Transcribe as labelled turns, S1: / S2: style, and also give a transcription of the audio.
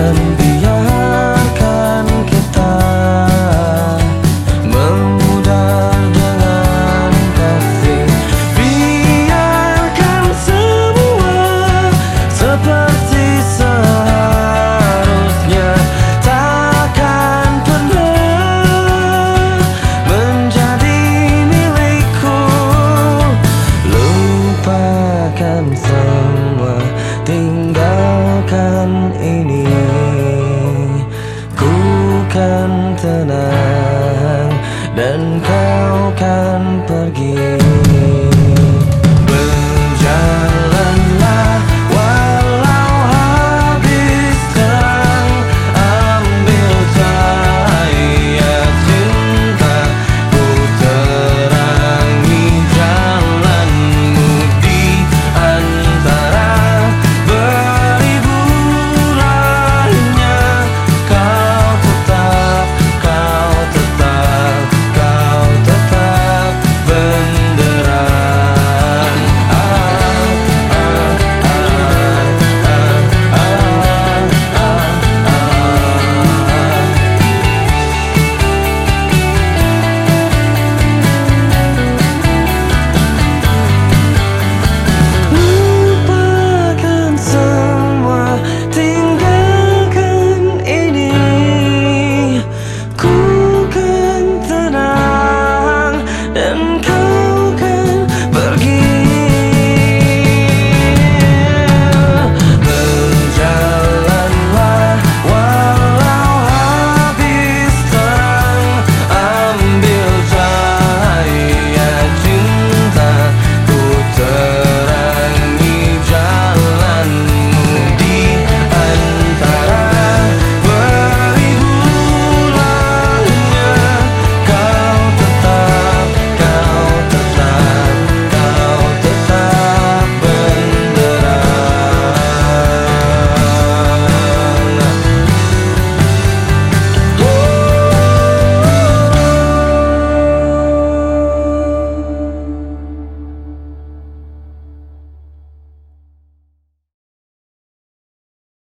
S1: Adam